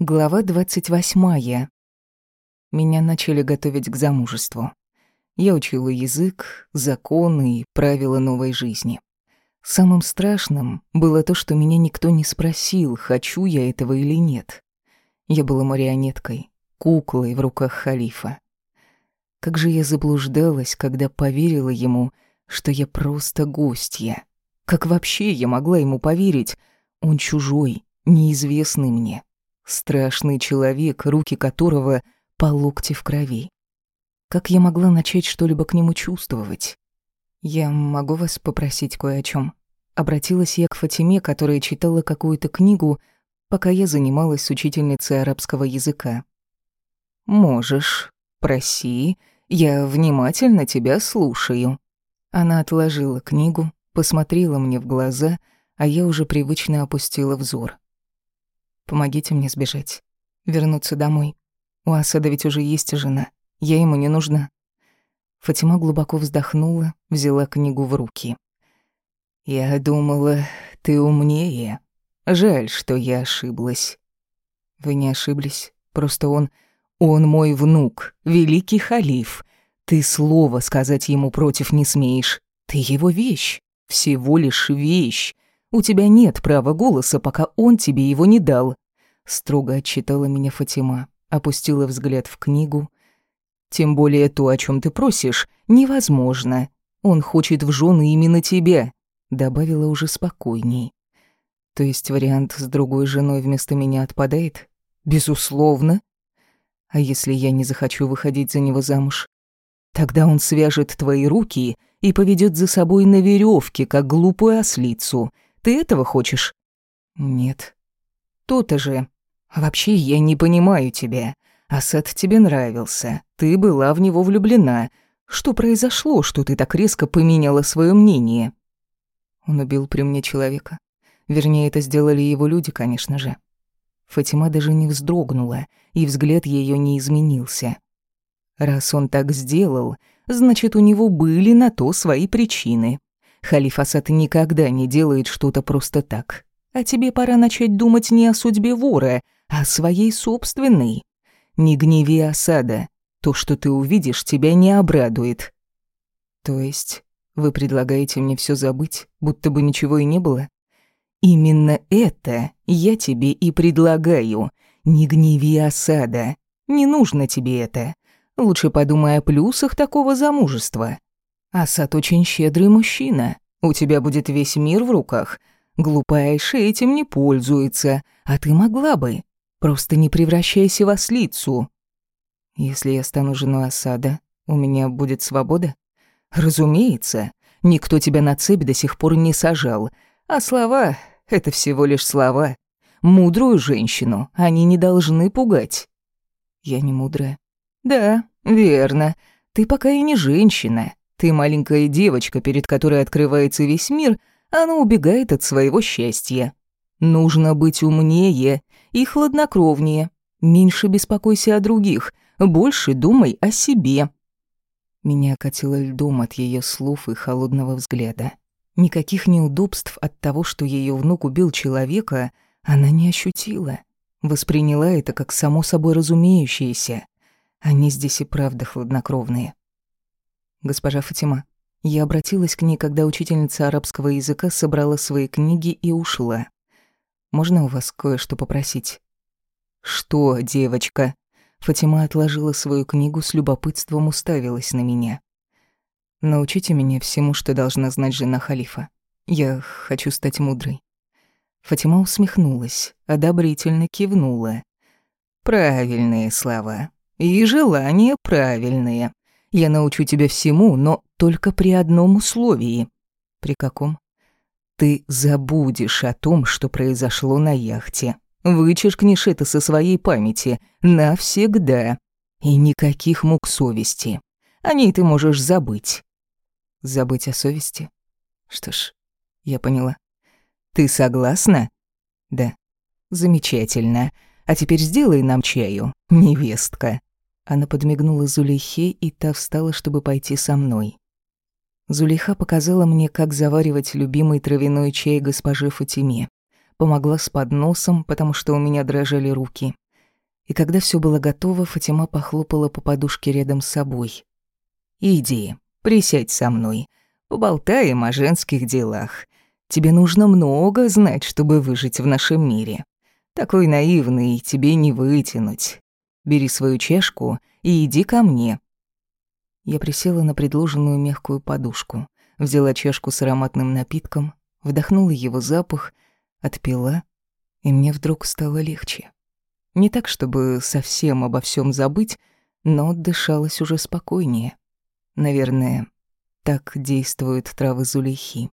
Глава 28. Меня начали готовить к замужеству. Я учила язык, законы и правила новой жизни. Самым страшным было то, что меня никто не спросил, хочу я этого или нет. Я была марионеткой, куклой в руках халифа. Как же я заблуждалась, когда поверила ему, что я просто гостья. Как вообще я могла ему поверить? Он чужой, неизвестный мне. Страшный человек, руки которого по локти в крови. Как я могла начать что-либо к нему чувствовать? Я могу вас попросить кое о чем. Обратилась я к Фатиме, которая читала какую-то книгу, пока я занималась с учительницей арабского языка. «Можешь, проси, я внимательно тебя слушаю». Она отложила книгу, посмотрела мне в глаза, а я уже привычно опустила взор. Помогите мне сбежать. Вернуться домой. У Асада ведь уже есть жена. Я ему не нужна. Фатима глубоко вздохнула, взяла книгу в руки. «Я думала, ты умнее. Жаль, что я ошиблась». «Вы не ошиблись. Просто он... Он мой внук, великий халиф. Ты слова сказать ему против не смеешь. Ты его вещь. Всего лишь вещь. У тебя нет права голоса, пока он тебе его не дал. Строго отчитала меня Фатима, опустила взгляд в книгу. Тем более то, о чем ты просишь, невозможно. Он хочет в жены именно тебя, добавила уже спокойней. То есть вариант с другой женой вместо меня отпадает? Безусловно. А если я не захочу выходить за него замуж? Тогда он свяжет твои руки и поведет за собой на веревке, как глупую ослицу. Ты этого хочешь? Нет. То-то же. Вообще я не понимаю тебя. Асад тебе нравился. Ты была в него влюблена. Что произошло, что ты так резко поменяла свое мнение? Он убил при мне человека. Вернее, это сделали его люди, конечно же. Фатима даже не вздрогнула, и взгляд ее не изменился. Раз он так сделал, значит, у него были на то свои причины. Халиф Асад никогда не делает что-то просто так. А тебе пора начать думать не о судьбе вора, а о своей собственной. Не гневи Асада. То, что ты увидишь, тебя не обрадует. То есть вы предлагаете мне все забыть, будто бы ничего и не было? Именно это я тебе и предлагаю. Не гневи Асада. Не нужно тебе это. Лучше подумай о плюсах такого замужества. Асад очень щедрый мужчина. У тебя будет весь мир в руках. Глупая Айша этим не пользуется, а ты могла бы. Просто не превращайся в ослицу. Если я стану женой Асада, у меня будет свобода? Разумеется. Никто тебя на цепь до сих пор не сажал. А слова — это всего лишь слова. Мудрую женщину они не должны пугать. Я не мудрая. Да, верно. Ты пока и не женщина. Ты маленькая девочка, перед которой открывается весь мир, она убегает от своего счастья. Нужно быть умнее и хладнокровнее. Меньше беспокойся о других, больше думай о себе. Меня катило льдом от ее слов и холодного взгляда. Никаких неудобств от того, что ее внук убил человека, она не ощутила. Восприняла это как само собой разумеющееся. Они здесь и правда хладнокровные. Госпожа Фатима, я обратилась к ней, когда учительница арабского языка собрала свои книги и ушла. Можно у вас кое-что попросить? Что, девочка? Фатима отложила свою книгу с любопытством уставилась на меня. Научите меня всему, что должна знать жена халифа. Я хочу стать мудрой. Фатима усмехнулась, одобрительно кивнула. Правильные слова. И желания правильные. Я научу тебя всему, но только при одном условии. При каком? Ты забудешь о том, что произошло на яхте. Вычеркнешь это со своей памяти навсегда. И никаких мук совести. О ней ты можешь забыть. Забыть о совести? Что ж, я поняла. Ты согласна? Да. Замечательно. А теперь сделай нам чаю, невестка. Она подмигнула Зулейхе, и та встала, чтобы пойти со мной. Зулейха показала мне, как заваривать любимый травяной чай госпоже Фатиме. Помогла с подносом, потому что у меня дрожали руки. И когда все было готово, Фатима похлопала по подушке рядом с собой. «Иди, присядь со мной, поболтаем о женских делах. Тебе нужно много знать, чтобы выжить в нашем мире. Такой наивный тебе не вытянуть. Бери свою чашку и иди ко мне». Я присела на предложенную мягкую подушку, взяла чашку с ароматным напитком, вдохнула его запах, отпила, и мне вдруг стало легче. Не так, чтобы совсем обо всем забыть, но дышалось уже спокойнее. Наверное, так действуют травы зулейхи.